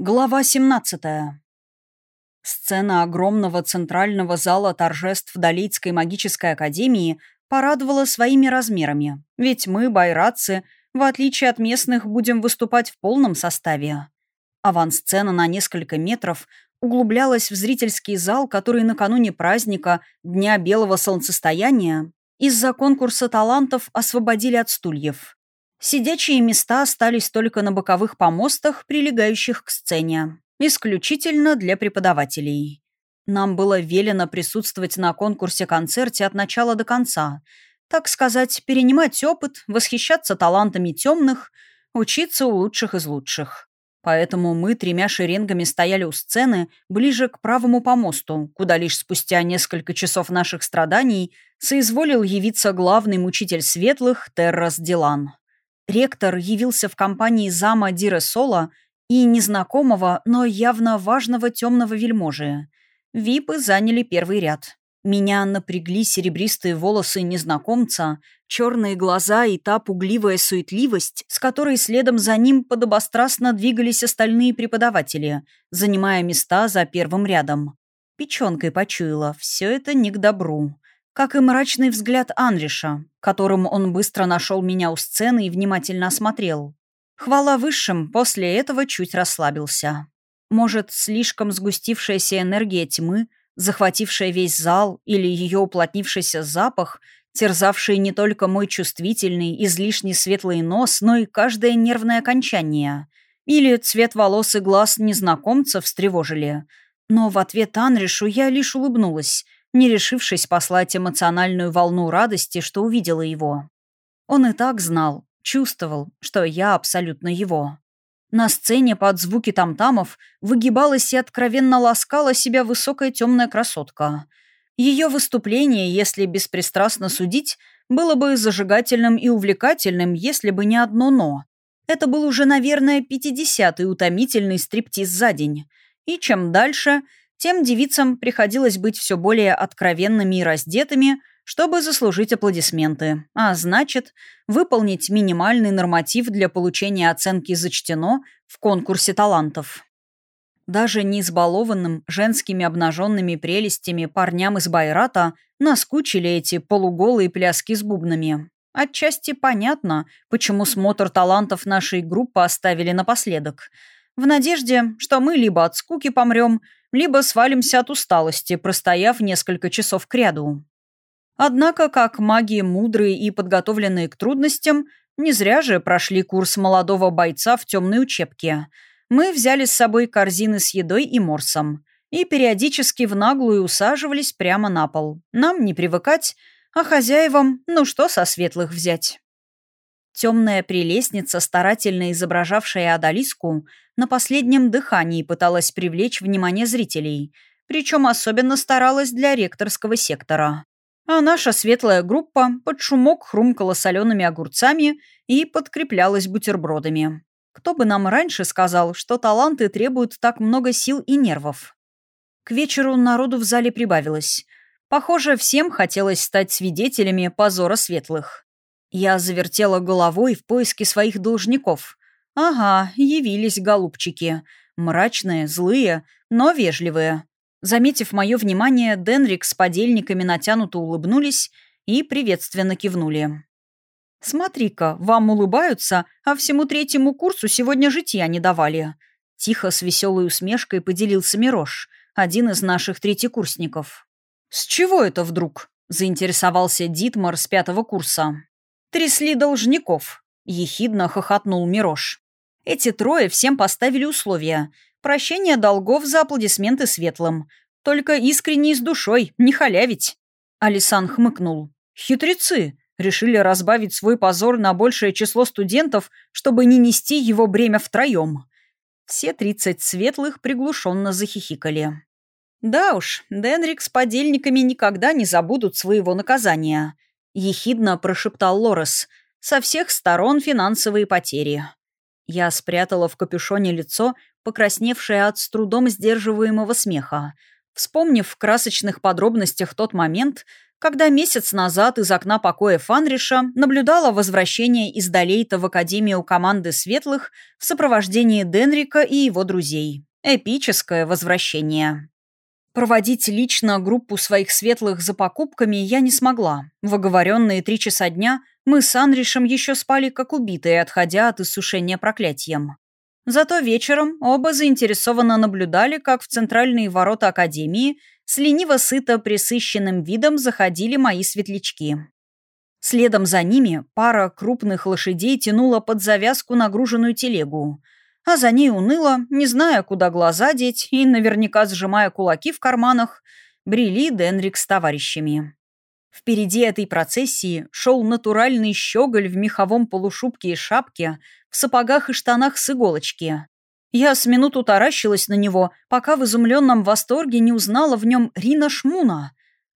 Глава 17. Сцена огромного центрального зала торжеств Далийской магической академии порадовала своими размерами, ведь мы, байратцы, в отличие от местных, будем выступать в полном составе. Авансцена на несколько метров углублялась в зрительский зал, который накануне праздника, Дня Белого Солнцестояния, из-за конкурса талантов освободили от стульев. Сидячие места остались только на боковых помостах, прилегающих к сцене. Исключительно для преподавателей. Нам было велено присутствовать на конкурсе-концерте от начала до конца. Так сказать, перенимать опыт, восхищаться талантами темных, учиться у лучших из лучших. Поэтому мы тремя шеренгами стояли у сцены, ближе к правому помосту, куда лишь спустя несколько часов наших страданий соизволил явиться главный мучитель светлых Террас Дилан. Ректор явился в компании зама Дира Сола и незнакомого, но явно важного темного вельможи. Випы заняли первый ряд. Меня напрягли серебристые волосы незнакомца, черные глаза и та пугливая суетливость, с которой следом за ним подобострастно двигались остальные преподаватели, занимая места за первым рядом. Печенкой почуяла, все это не к добру как и мрачный взгляд Анриша, которым он быстро нашел меня у сцены и внимательно осмотрел. Хвала высшим, после этого чуть расслабился. Может, слишком сгустившаяся энергия тьмы, захватившая весь зал, или ее уплотнившийся запах, терзавший не только мой чувствительный, излишне светлый нос, но и каждое нервное окончание. Или цвет волос и глаз незнакомца встревожили. Но в ответ Анришу я лишь улыбнулась — не решившись послать эмоциональную волну радости, что увидела его. Он и так знал, чувствовал, что я абсолютно его. На сцене под звуки тамтамов выгибалась и откровенно ласкала себя высокая темная красотка. Ее выступление, если беспристрастно судить, было бы зажигательным и увлекательным, если бы не одно «но». Это был уже, наверное, пятидесятый утомительный стриптиз за день. И чем дальше, тем девицам приходилось быть все более откровенными и раздетыми, чтобы заслужить аплодисменты, а значит, выполнить минимальный норматив для получения оценки «зачтено» в конкурсе талантов. Даже не избалованным женскими обнаженными прелестями парням из Байрата наскучили эти полуголые пляски с бубнами. Отчасти понятно, почему смотр талантов нашей группы оставили напоследок. В надежде, что мы либо от скуки помрем, либо свалимся от усталости, простояв несколько часов кряду. Однако, как маги мудрые и подготовленные к трудностям, не зря же прошли курс молодого бойца в темной учебке. Мы взяли с собой корзины с едой и морсом и периодически в наглую усаживались прямо на пол. Нам не привыкать, а хозяевам, ну что со светлых взять. Темная прелестница, старательно изображавшая Адалиску, на последнем дыхании пыталась привлечь внимание зрителей, причем особенно старалась для ректорского сектора. А наша светлая группа под шумок хрумкала солеными огурцами и подкреплялась бутербродами. Кто бы нам раньше сказал, что таланты требуют так много сил и нервов? К вечеру народу в зале прибавилось. Похоже, всем хотелось стать свидетелями позора светлых. Я завертела головой в поиске своих должников. Ага, явились голубчики. Мрачные, злые, но вежливые. Заметив мое внимание, Денрик с подельниками натянуто улыбнулись и приветственно кивнули. «Смотри-ка, вам улыбаются, а всему третьему курсу сегодня житья не давали». Тихо, с веселой усмешкой поделился Мирош, один из наших третьекурсников. «С чего это вдруг?» – заинтересовался Дитмар с пятого курса. «Трясли должников», — ехидно хохотнул Мирош. Эти трое всем поставили условия. Прощение долгов за аплодисменты светлым. Только искренне и с душой, не халявить. Алисан хмыкнул. «Хитрецы!» Решили разбавить свой позор на большее число студентов, чтобы не нести его бремя втроем. Все тридцать светлых приглушенно захихикали. Да уж, Денрик с подельниками никогда не забудут своего наказания. — ехидно прошептал Лорес. «Со всех сторон финансовые потери». Я спрятала в капюшоне лицо, покрасневшее от с трудом сдерживаемого смеха. Вспомнив в красочных подробностях тот момент, когда месяц назад из окна покоя Фанриша наблюдала возвращение из Долейта в Академию команды Светлых в сопровождении Денрика и его друзей. Эпическое возвращение. Проводить лично группу своих светлых за покупками я не смогла. В оговоренные три часа дня мы с Анришем еще спали как убитые, отходя от иссушения проклятием. Зато вечером оба заинтересованно наблюдали, как в центральные ворота Академии с лениво-сыто присыщенным видом заходили мои светлячки. Следом за ними пара крупных лошадей тянула под завязку нагруженную телегу – а за ней уныло, не зная, куда глаза деть и наверняка сжимая кулаки в карманах, брели Денрик с товарищами. Впереди этой процессии шел натуральный щеголь в меховом полушубке и шапке, в сапогах и штанах с иголочки. Я с минуту таращилась на него, пока в изумленном восторге не узнала в нем Рина Шмуна.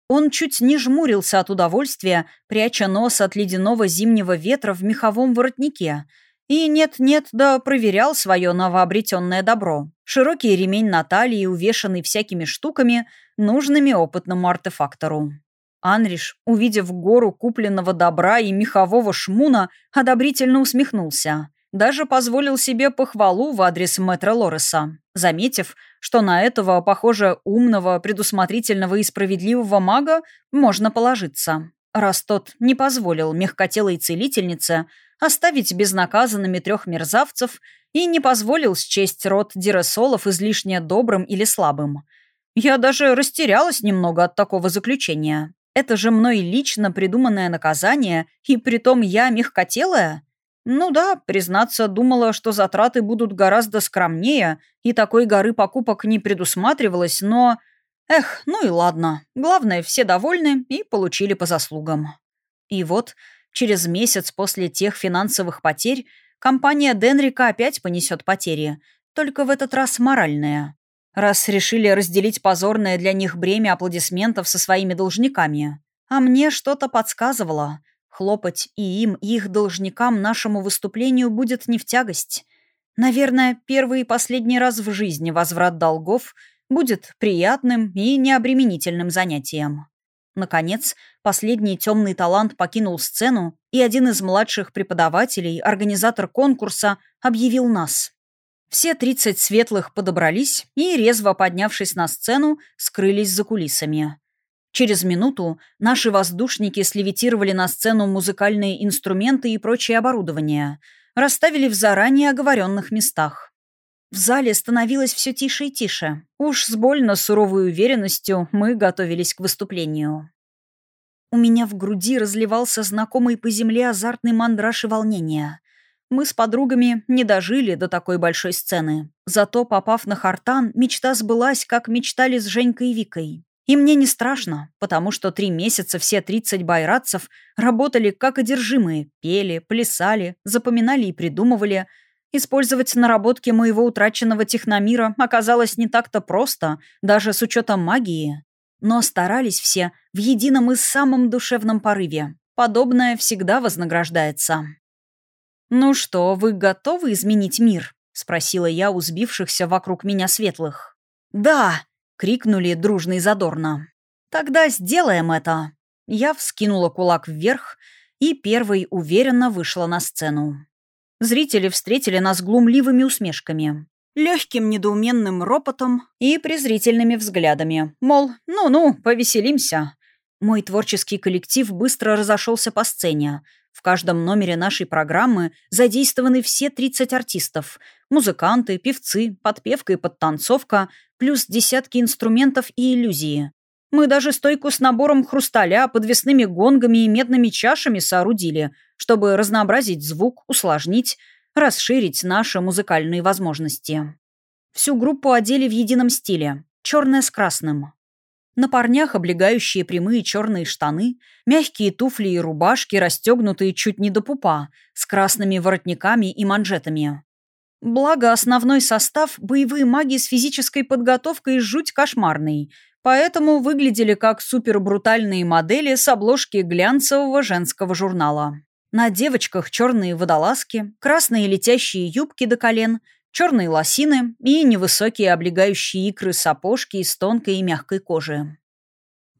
Он чуть не жмурился от удовольствия, пряча нос от ледяного зимнего ветра в меховом воротнике — и нет-нет, да проверял свое новообретенное добро. Широкий ремень на талии, увешанный всякими штуками, нужными опытному артефактору. Анриш, увидев гору купленного добра и мехового шмуна, одобрительно усмехнулся. Даже позволил себе похвалу в адрес мэтра Лореса, заметив, что на этого, похоже, умного, предусмотрительного и справедливого мага можно положиться, раз тот не позволил мягкотелой целительнице оставить безнаказанными трех мерзавцев и не позволил счесть род Диресолов излишне добрым или слабым. Я даже растерялась немного от такого заключения. Это же мной лично придуманное наказание, и притом я мягкотелая? Ну да, признаться, думала, что затраты будут гораздо скромнее, и такой горы покупок не предусматривалось, но... Эх, ну и ладно. Главное, все довольны и получили по заслугам. И вот Через месяц после тех финансовых потерь компания Денрика опять понесет потери, только в этот раз моральные. Раз решили разделить позорное для них бремя аплодисментов со своими должниками. А мне что-то подсказывало. Хлопать и им, и их должникам нашему выступлению будет не в тягость. Наверное, первый и последний раз в жизни возврат долгов будет приятным и необременительным занятием. Наконец, последний темный талант покинул сцену, и один из младших преподавателей, организатор конкурса, объявил нас. Все тридцать светлых подобрались и, резво поднявшись на сцену, скрылись за кулисами. Через минуту наши воздушники слевитировали на сцену музыкальные инструменты и прочее оборудование, расставили в заранее оговоренных местах. В зале становилось все тише и тише. Уж с больно суровой уверенностью мы готовились к выступлению. У меня в груди разливался знакомый по земле азартный мандраж и волнение. Мы с подругами не дожили до такой большой сцены. Зато, попав на Хартан, мечта сбылась, как мечтали с Женькой и Викой. И мне не страшно, потому что три месяца все 30 байрадцев работали как одержимые, пели, плясали, запоминали и придумывали – Использовать наработки моего утраченного техномира оказалось не так-то просто, даже с учетом магии. Но старались все в едином и самом душевном порыве. Подобное всегда вознаграждается. «Ну что, вы готовы изменить мир?» — спросила я у сбившихся вокруг меня светлых. «Да!» — крикнули дружно и задорно. «Тогда сделаем это!» Я вскинула кулак вверх и первой уверенно вышла на сцену. Зрители встретили нас глумливыми усмешками, легким недоуменным ропотом и презрительными взглядами. Мол, ну-ну, повеселимся. Мой творческий коллектив быстро разошелся по сцене. В каждом номере нашей программы задействованы все 30 артистов. Музыканты, певцы, подпевка и подтанцовка, плюс десятки инструментов и иллюзии. Мы даже стойку с набором хрусталя, подвесными гонгами и медными чашами соорудили, чтобы разнообразить звук, усложнить, расширить наши музыкальные возможности. Всю группу одели в едином стиле – черное с красным. На парнях облегающие прямые черные штаны, мягкие туфли и рубашки, расстегнутые чуть не до пупа, с красными воротниками и манжетами. Благо, основной состав – боевые маги с физической подготовкой жуть кошмарный – поэтому выглядели как супербрутальные модели с обложки глянцевого женского журнала. На девочках черные водолазки, красные летящие юбки до колен, черные лосины и невысокие облегающие икры сапожки из тонкой и мягкой кожи.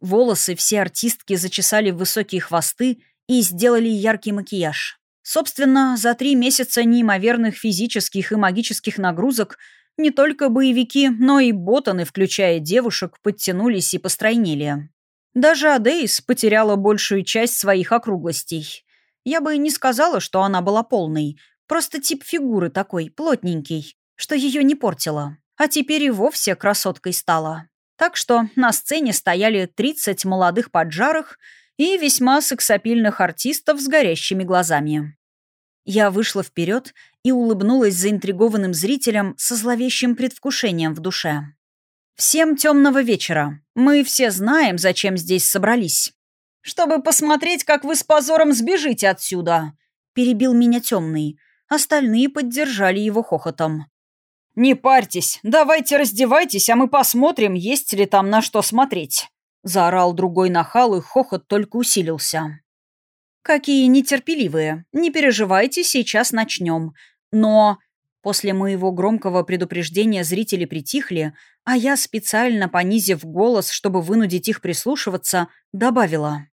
Волосы все артистки зачесали в высокие хвосты и сделали яркий макияж. Собственно, за три месяца неимоверных физических и магических нагрузок не только боевики, но и ботаны, включая девушек, подтянулись и постройнели. Даже Адейс потеряла большую часть своих округлостей. Я бы не сказала, что она была полной, просто тип фигуры такой, плотненький, что ее не портило. А теперь и вовсе красоткой стала. Так что на сцене стояли 30 молодых поджарых и весьма сексапильных артистов с горящими глазами. Я вышла вперед и улыбнулась заинтригованным зрителям со зловещим предвкушением в душе. «Всем темного вечера. Мы все знаем, зачем здесь собрались. Чтобы посмотреть, как вы с позором сбежите отсюда», — перебил меня темный. Остальные поддержали его хохотом. «Не парьтесь, давайте раздевайтесь, а мы посмотрим, есть ли там на что смотреть», — заорал другой нахал, и хохот только усилился. «Какие нетерпеливые. Не переживайте, сейчас начнем. Но...» После моего громкого предупреждения зрители притихли, а я, специально понизив голос, чтобы вынудить их прислушиваться, добавила.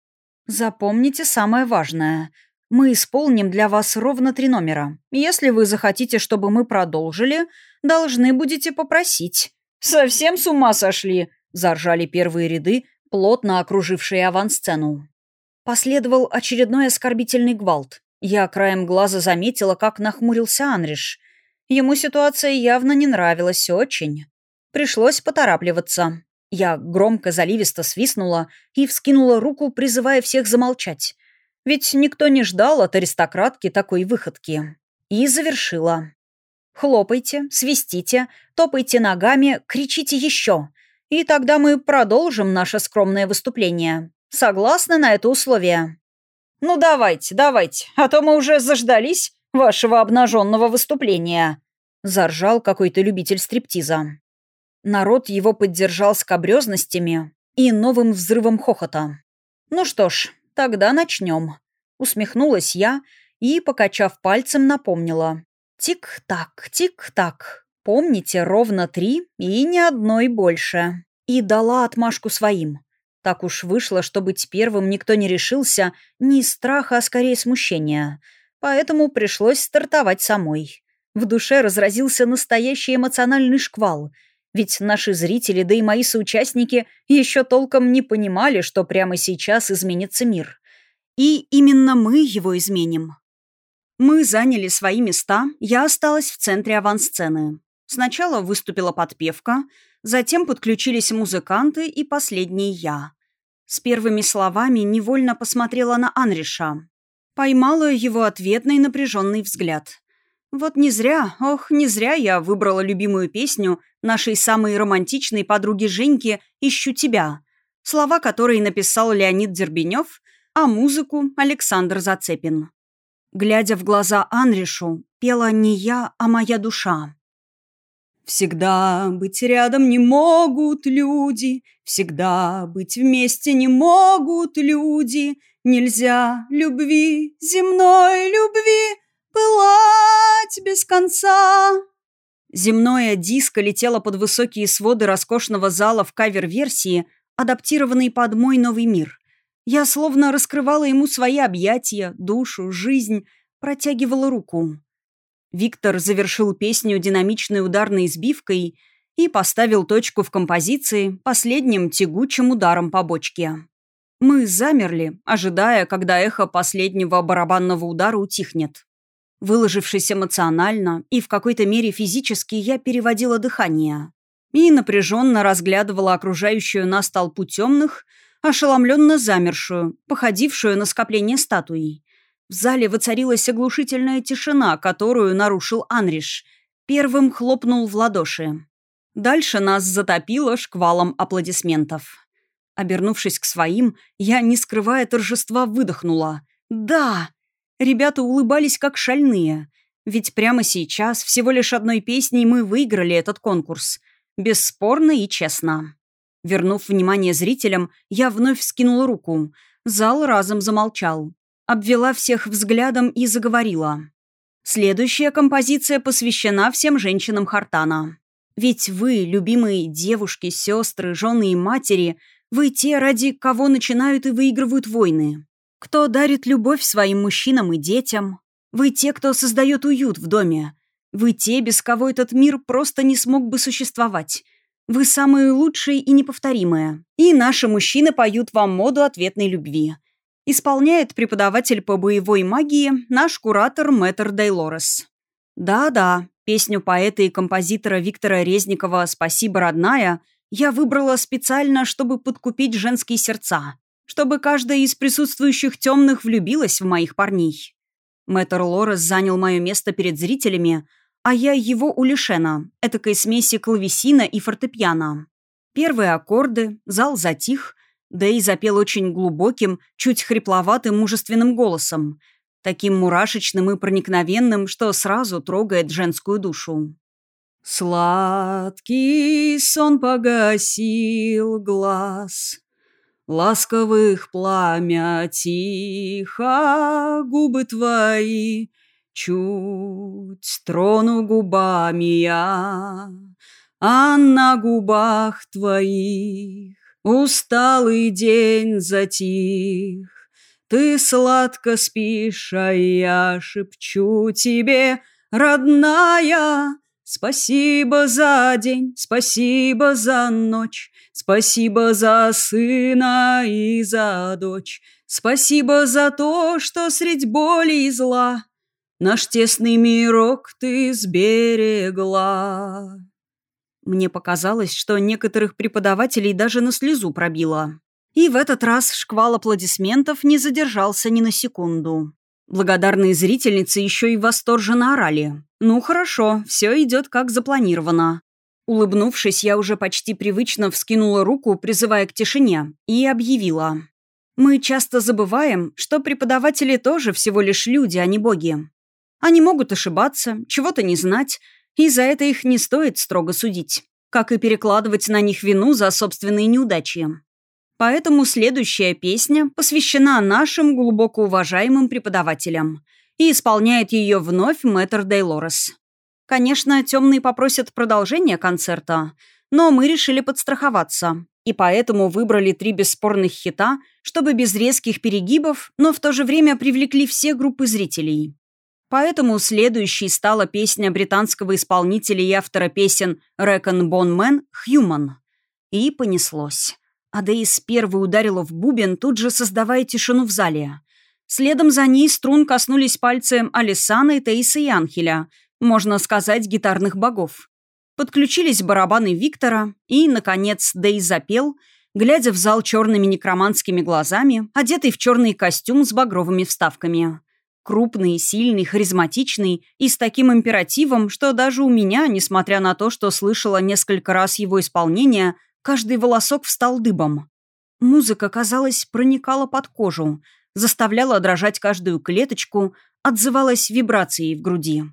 «Запомните самое важное. Мы исполним для вас ровно три номера. Если вы захотите, чтобы мы продолжили, должны будете попросить». «Совсем с ума сошли!» – заржали первые ряды, плотно окружившие авансцену. Последовал очередной оскорбительный гвалт. Я краем глаза заметила, как нахмурился Анриш. Ему ситуация явно не нравилась очень. Пришлось поторапливаться. Я громко заливисто свистнула и вскинула руку, призывая всех замолчать. Ведь никто не ждал от аристократки такой выходки. И завершила. Хлопайте, свистите, топайте ногами, кричите еще. И тогда мы продолжим наше скромное выступление. Согласны на это условие? Ну давайте, давайте, а то мы уже заждались вашего обнаженного выступления. Заржал какой-то любитель стриптиза. Народ его поддержал скобрезностями и новым взрывом хохота. Ну что ж, тогда начнем. Усмехнулась я и, покачав пальцем, напомнила. Тик-так, тик-так. Помните, ровно три и ни одной больше. И дала отмашку своим. Так уж вышло, что быть первым никто не решился, не из страха, а скорее смущения. Поэтому пришлось стартовать самой. В душе разразился настоящий эмоциональный шквал. Ведь наши зрители, да и мои соучастники еще толком не понимали, что прямо сейчас изменится мир. И именно мы его изменим. Мы заняли свои места, я осталась в центре авансцены. Сначала выступила подпевка — Затем подключились музыканты и последний я. С первыми словами невольно посмотрела на Анриша. Поймала его ответный напряженный взгляд. Вот не зря, ох, не зря я выбрала любимую песню нашей самой романтичной подруги Женьки «Ищу тебя», слова которой написал Леонид Дербенев, а музыку — Александр Зацепин. Глядя в глаза Анришу, пела не я, а моя душа. Всегда быть рядом не могут люди, Всегда быть вместе не могут люди. Нельзя любви, земной любви, Пылать без конца. Земное диско летело под высокие своды роскошного зала в кавер-версии, адаптированной под мой новый мир. Я словно раскрывала ему свои объятия, душу, жизнь, протягивала руку. Виктор завершил песню динамичной ударной избивкой и поставил точку в композиции последним тягучим ударом по бочке. Мы замерли, ожидая, когда эхо последнего барабанного удара утихнет. Выложившись эмоционально и в какой-то мере физически, я переводила дыхание и напряженно разглядывала окружающую нас толпу темных, ошеломленно замершую, походившую на скопление статуй. В зале воцарилась оглушительная тишина, которую нарушил Анриш. Первым хлопнул в ладоши. Дальше нас затопило шквалом аплодисментов. Обернувшись к своим, я, не скрывая торжества, выдохнула. «Да!» Ребята улыбались как шальные. Ведь прямо сейчас, всего лишь одной песней, мы выиграли этот конкурс. Бесспорно и честно. Вернув внимание зрителям, я вновь вскинула руку. Зал разом замолчал обвела всех взглядом и заговорила. Следующая композиция посвящена всем женщинам Хартана. Ведь вы, любимые девушки, сестры, жены и матери, Вы те, ради кого начинают и выигрывают войны. Кто дарит любовь своим мужчинам и детям. Вы те, кто создает уют в доме. Вы те, без кого этот мир просто не смог бы существовать. Вы самые лучшие и неповторимые. И наши мужчины поют вам моду ответной любви. Исполняет преподаватель по боевой магии наш куратор Мэтр Дейлорес. Да-да, песню поэта и композитора Виктора Резникова «Спасибо, родная» я выбрала специально, чтобы подкупить женские сердца, чтобы каждая из присутствующих темных влюбилась в моих парней. Мэтр Лорес занял мое место перед зрителями, а я его у Лишена, этакой смеси клавесина и фортепиано. Первые аккорды, зал затих, Дэй запел очень глубоким, чуть хрипловатым мужественным голосом, таким мурашечным и проникновенным, что сразу трогает женскую душу. Сладкий сон погасил глаз, Ласковых пламя тихо, губы твои Чуть трону губами я, А на губах твоих Усталый день затих. Ты сладко спишь, а я шепчу тебе, родная, Спасибо за день, спасибо за ночь, Спасибо за сына и за дочь, Спасибо за то, что средь боли и зла Наш тесный мирок ты сберегла. Мне показалось, что некоторых преподавателей даже на слезу пробило. И в этот раз шквал аплодисментов не задержался ни на секунду. Благодарные зрительницы еще и восторженно орали. «Ну хорошо, все идет как запланировано». Улыбнувшись, я уже почти привычно вскинула руку, призывая к тишине, и объявила. «Мы часто забываем, что преподаватели тоже всего лишь люди, а не боги. Они могут ошибаться, чего-то не знать, и за это их не стоит строго судить, как и перекладывать на них вину за собственные неудачи. Поэтому следующая песня посвящена нашим глубоко уважаемым преподавателям, и исполняет ее вновь мэтр Дейлорес. Конечно, темные попросят продолжение концерта, но мы решили подстраховаться, и поэтому выбрали три бесспорных хита, чтобы без резких перегибов, но в то же время привлекли все группы зрителей. Поэтому следующей стала песня британского исполнителя и автора песен Рэкон Бон Мэн «Хьюман». И понеслось. Адеис первой ударила в бубен, тут же создавая тишину в зале. Следом за ней струн коснулись пальцы Алисаны, Тейса и Анхеля, можно сказать, гитарных богов. Подключились барабаны Виктора, и, наконец, Дей запел, глядя в зал черными некроманскими глазами, одетый в черный костюм с багровыми вставками. Крупный, сильный, харизматичный и с таким императивом, что даже у меня, несмотря на то, что слышала несколько раз его исполнение, каждый волосок встал дыбом. Музыка, казалось, проникала под кожу, заставляла дрожать каждую клеточку, отзывалась вибрацией в груди.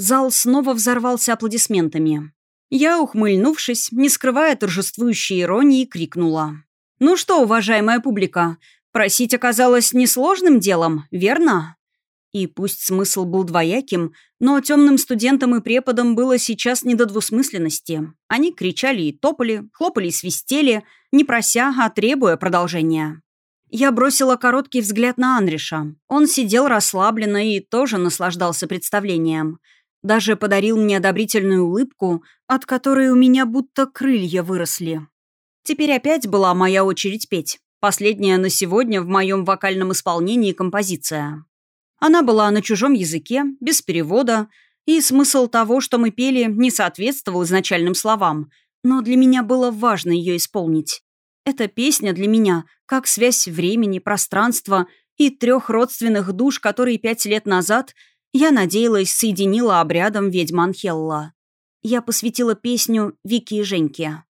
Зал снова взорвался аплодисментами. Я, ухмыльнувшись, не скрывая торжествующей иронии, крикнула. «Ну что, уважаемая публика, просить оказалось несложным делом, верно?» И пусть смысл был двояким, но темным студентам и преподам было сейчас не до двусмысленности. Они кричали и топали, хлопали и свистели, не прося, а требуя продолжения. Я бросила короткий взгляд на Анриша. Он сидел расслабленно и тоже наслаждался представлением. Даже подарил мне одобрительную улыбку, от которой у меня будто крылья выросли. Теперь опять была моя очередь петь. Последняя на сегодня в моем вокальном исполнении композиция. Она была на чужом языке, без перевода, и смысл того, что мы пели, не соответствовал изначальным словам, но для меня было важно ее исполнить. Эта песня для меня как связь времени, пространства и трех родственных душ, которые пять лет назад я надеялась соединила обрядом ведьма Анхелла. Я посвятила песню Вики и Женьке.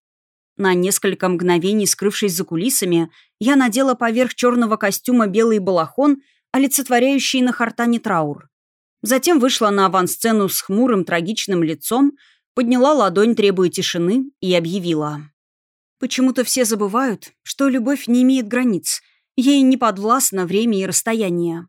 На несколько мгновений, скрывшись за кулисами, я надела поверх черного костюма белый балахон олицетворяющий на Хартане траур. Затем вышла на авансцену с хмурым трагичным лицом, подняла ладонь, требуя тишины, и объявила. Почему-то все забывают, что любовь не имеет границ, ей не подвластно время и расстояние.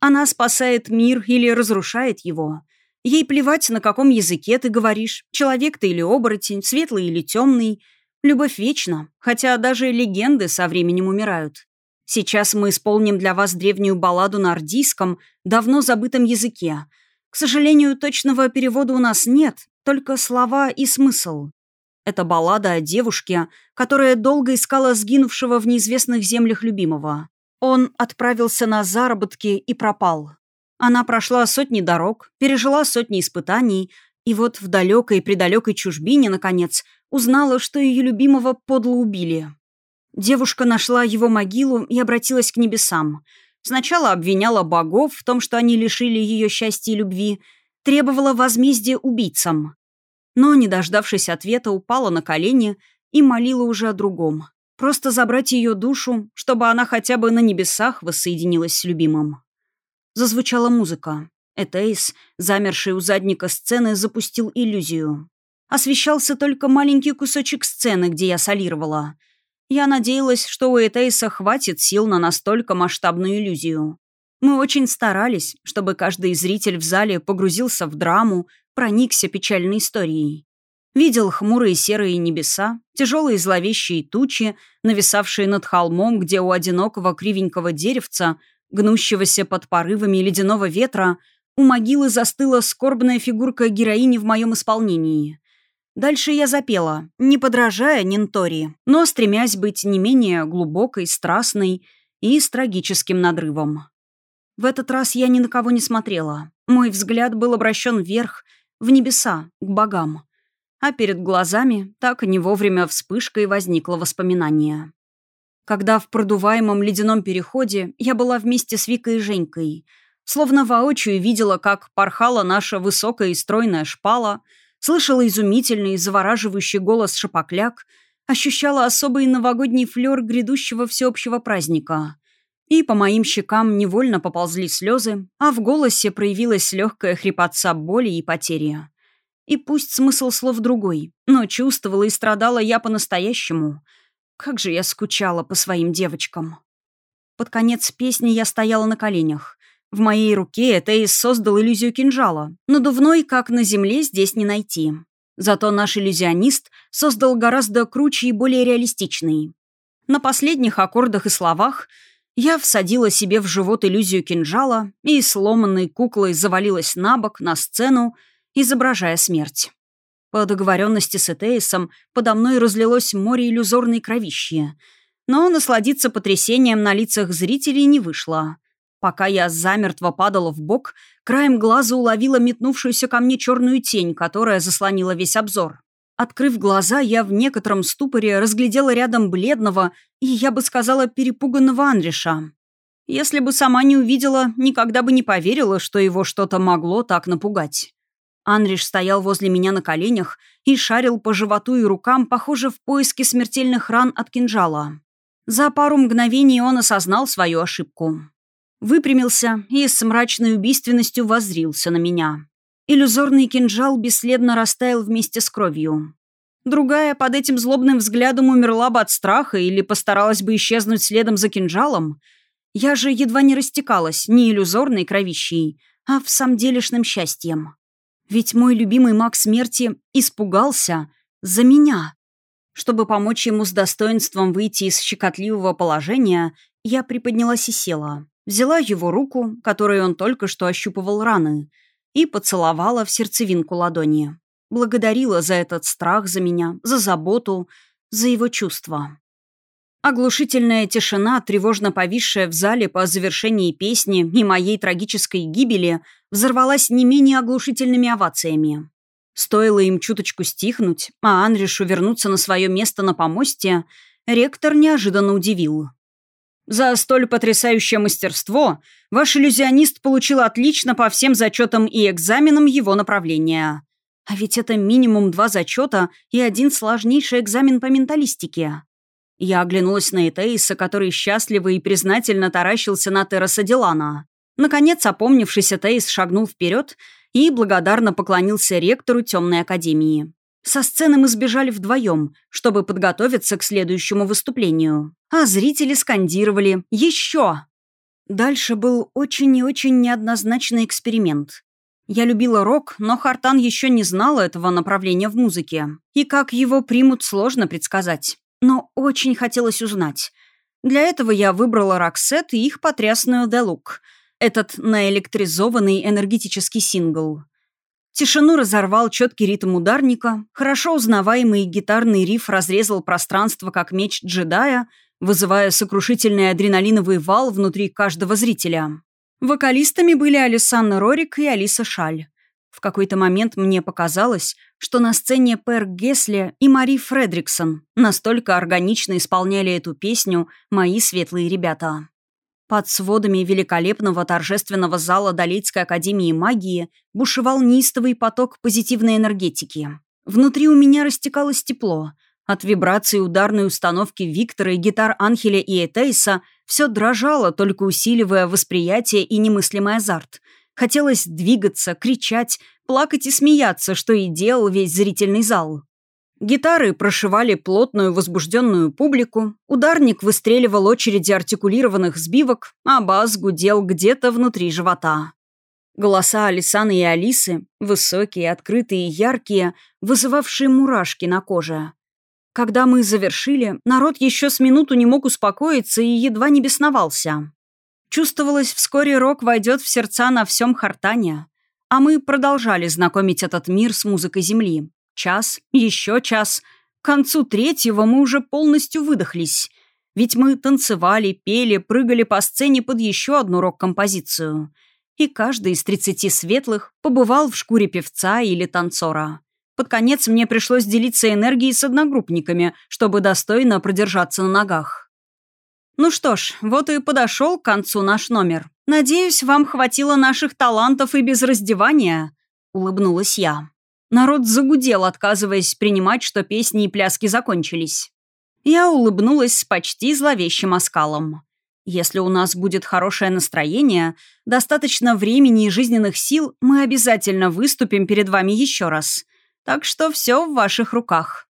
Она спасает мир или разрушает его. Ей плевать, на каком языке ты говоришь, человек ты или оборотень, светлый или темный. Любовь вечна, хотя даже легенды со временем умирают. Сейчас мы исполним для вас древнюю балладу на ардийском, давно забытом языке. К сожалению, точного перевода у нас нет, только слова и смысл. Это баллада о девушке, которая долго искала сгинувшего в неизвестных землях любимого. Он отправился на заработки и пропал. Она прошла сотни дорог, пережила сотни испытаний, и вот в далекой-предалекой чужбине, наконец, узнала, что ее любимого подло убили. Девушка нашла его могилу и обратилась к небесам. Сначала обвиняла богов в том, что они лишили ее счастья и любви, требовала возмездия убийцам. Но, не дождавшись ответа, упала на колени и молила уже о другом. Просто забрать ее душу, чтобы она хотя бы на небесах воссоединилась с любимым. Зазвучала музыка. Этейс, замерший у задника сцены, запустил иллюзию. Освещался только маленький кусочек сцены, где я солировала. Я надеялась, что у Этейса хватит сил на настолько масштабную иллюзию. Мы очень старались, чтобы каждый зритель в зале погрузился в драму, проникся печальной историей. Видел хмурые серые небеса, тяжелые зловещие тучи, нависавшие над холмом, где у одинокого кривенького деревца, гнущегося под порывами ледяного ветра, у могилы застыла скорбная фигурка героини в моем исполнении. Дальше я запела, не подражая Нинтори, но стремясь быть не менее глубокой, страстной и с трагическим надрывом. В этот раз я ни на кого не смотрела. Мой взгляд был обращен вверх, в небеса, к богам а перед глазами так не вовремя вспышкой возникло воспоминание. Когда в продуваемом ледяном переходе я была вместе с Викой и Женькой, словно воочию видела, как порхала наша высокая и стройная шпала, слышала изумительный и завораживающий голос шапокляк, ощущала особый новогодний флер грядущего всеобщего праздника. И по моим щекам невольно поползли слезы, а в голосе проявилась легкая хрипотца боли и потери. И пусть смысл слов другой, но чувствовала и страдала я по-настоящему. Как же я скучала по своим девочкам. Под конец песни я стояла на коленях. В моей руке Этейс создал иллюзию кинжала. Надувной, как на земле, здесь не найти. Зато наш иллюзионист создал гораздо круче и более реалистичный. На последних аккордах и словах я всадила себе в живот иллюзию кинжала и сломанной куклой завалилась на бок, на сцену, изображая смерть. По договоренности с Этеисом подо мной разлилось море иллюзорной кровищи, но насладиться потрясением на лицах зрителей не вышло. Пока я замертво падала в бок, краем глаза уловила метнувшуюся ко мне черную тень, которая заслонила весь обзор. Открыв глаза, я в некотором ступоре разглядела рядом бледного и, я бы сказала, перепуганного Анриша. Если бы сама не увидела, никогда бы не поверила, что его что-то могло так напугать. Анриш стоял возле меня на коленях и шарил по животу и рукам, похоже, в поиске смертельных ран от кинжала. За пару мгновений он осознал свою ошибку. Выпрямился и с мрачной убийственностью воззрился на меня. Иллюзорный кинжал бесследно растаял вместе с кровью. Другая под этим злобным взглядом умерла бы от страха или постаралась бы исчезнуть следом за кинжалом. Я же едва не растекалась не иллюзорной кровищей, а в самом делешным счастьем. Ведь мой любимый маг смерти испугался за меня. Чтобы помочь ему с достоинством выйти из щекотливого положения, я приподнялась и села. Взяла его руку, которой он только что ощупывал раны, и поцеловала в сердцевинку ладони. Благодарила за этот страх за меня, за заботу, за его чувства. Оглушительная тишина, тревожно повисшая в зале по завершении песни и моей трагической гибели, взорвалась не менее оглушительными овациями. Стоило им чуточку стихнуть, а Анришу вернуться на свое место на помосте, ректор неожиданно удивил. «За столь потрясающее мастерство ваш иллюзионист получил отлично по всем зачетам и экзаменам его направления. А ведь это минимум два зачета и один сложнейший экзамен по менталистике». Я оглянулась на Этейса, который счастливо и признательно таращился на Терраса Дилана. Наконец, опомнившись, Этейс шагнул вперед и благодарно поклонился ректору Темной Академии. Со сцены мы сбежали вдвоем, чтобы подготовиться к следующему выступлению. А зрители скандировали «Еще!». Дальше был очень и очень неоднозначный эксперимент. Я любила рок, но Хартан еще не знала этого направления в музыке. И как его примут, сложно предсказать. Но очень хотелось узнать. Для этого я выбрала Роксет и их потрясную «The Look», этот наэлектризованный энергетический сингл. Тишину разорвал четкий ритм ударника, хорошо узнаваемый гитарный риф разрезал пространство, как меч джедая, вызывая сокрушительный адреналиновый вал внутри каждого зрителя. Вокалистами были Алисанна Рорик и Алиса Шаль. В какой-то момент мне показалось, что на сцене Пер Гесли и Мари Фредриксон настолько органично исполняли эту песню «Мои светлые ребята». Под сводами великолепного торжественного зала Долейской академии магии бушевал неистовый поток позитивной энергетики. Внутри у меня растекалось тепло — от вибрации ударной установки Виктора и гитар Анхеля и Этейса все дрожало, только усиливая восприятие и немыслимый азарт. Хотелось двигаться, кричать, плакать и смеяться, что и делал весь зрительный зал. Гитары прошивали плотную возбужденную публику, ударник выстреливал очереди артикулированных сбивок, а бас гудел где-то внутри живота. Голоса Алисаны и Алисы, высокие, открытые и яркие, вызывавшие мурашки на коже. Когда мы завершили, народ еще с минуту не мог успокоиться и едва не бесновался. Чувствовалось, вскоре рок войдет в сердца на всем Хартане. А мы продолжали знакомить этот мир с музыкой Земли. Час, еще час. К концу третьего мы уже полностью выдохлись. Ведь мы танцевали, пели, прыгали по сцене под еще одну рок-композицию. И каждый из тридцати светлых побывал в шкуре певца или танцора. Под конец мне пришлось делиться энергией с одногруппниками, чтобы достойно продержаться на ногах. Ну что ж, вот и подошел к концу наш номер. Надеюсь, вам хватило наших талантов и без раздевания, улыбнулась я. Народ загудел, отказываясь принимать, что песни и пляски закончились. Я улыбнулась с почти зловещим оскалом. Если у нас будет хорошее настроение, достаточно времени и жизненных сил, мы обязательно выступим перед вами еще раз — так что все в ваших руках».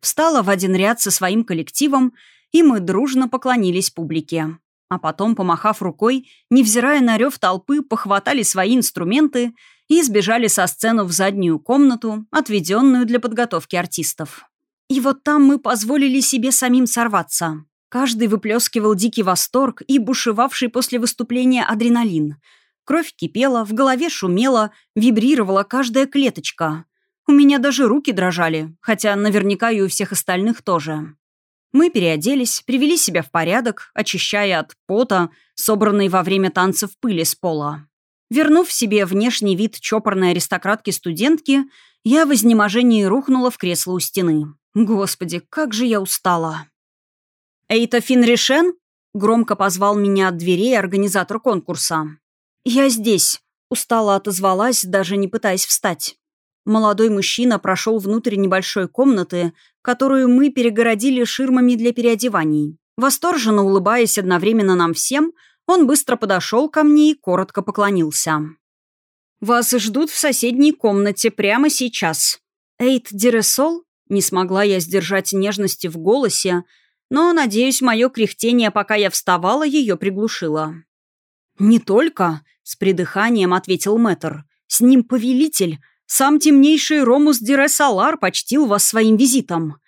Встала в один ряд со своим коллективом, и мы дружно поклонились публике. А потом, помахав рукой, невзирая на рев толпы, похватали свои инструменты и сбежали со сцены в заднюю комнату, отведенную для подготовки артистов. И вот там мы позволили себе самим сорваться. Каждый выплескивал дикий восторг и бушевавший после выступления адреналин. Кровь кипела, в голове шумела, вибрировала каждая клеточка. У меня даже руки дрожали, хотя наверняка и у всех остальных тоже. Мы переоделись, привели себя в порядок, очищая от пота, собранной во время танцев пыли с пола. Вернув себе внешний вид чопорной аристократки-студентки, я в изнеможении рухнула в кресло у стены. Господи, как же я устала. «Эйта Финришен?» — громко позвал меня от дверей организатор конкурса. «Я здесь», — устало отозвалась, даже не пытаясь встать. Молодой мужчина прошел внутрь небольшой комнаты, которую мы перегородили ширмами для переодеваний. Восторженно улыбаясь одновременно нам всем, он быстро подошел ко мне и коротко поклонился. «Вас ждут в соседней комнате прямо сейчас». «Эйт Диресол?» Не смогла я сдержать нежности в голосе, но, надеюсь, мое кряхтение, пока я вставала, ее приглушило. «Не только», — с придыханием ответил мэтр. «С ним повелитель, сам темнейший Ромус Диресалар почтил вас своим визитом.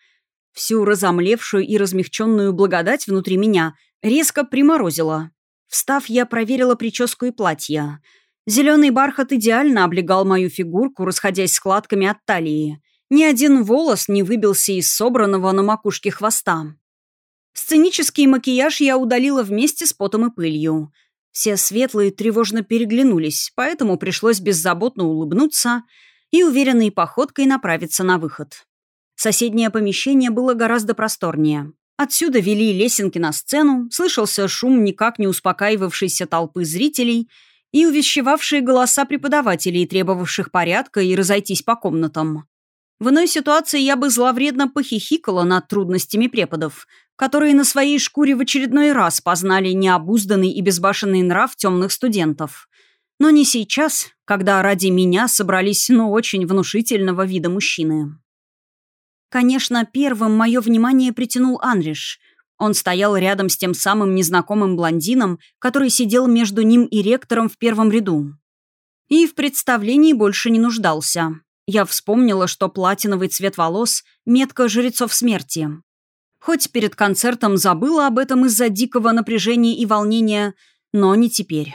Всю разомлевшую и размягченную благодать внутри меня резко приморозила. Встав, я проверила прическу и платье. Зеленый бархат идеально облегал мою фигурку, расходясь складками от талии. Ни один волос не выбился из собранного на макушке хвоста. Сценический макияж я удалила вместе с потом и пылью. Все светлые тревожно переглянулись, поэтому пришлось беззаботно улыбнуться — и уверенной походкой направиться на выход. Соседнее помещение было гораздо просторнее. Отсюда вели лесенки на сцену, слышался шум никак не успокаивавшейся толпы зрителей и увещевавшие голоса преподавателей, требовавших порядка и разойтись по комнатам. В иной ситуации я бы зловредно похихикала над трудностями преподов, которые на своей шкуре в очередной раз познали необузданный и безбашенный нрав темных студентов. Но не сейчас, когда ради меня собрались, ну, очень внушительного вида мужчины. Конечно, первым мое внимание притянул Анриш. Он стоял рядом с тем самым незнакомым блондином, который сидел между ним и ректором в первом ряду. И в представлении больше не нуждался. Я вспомнила, что платиновый цвет волос — метка жрецов смерти. Хоть перед концертом забыла об этом из-за дикого напряжения и волнения, но не теперь.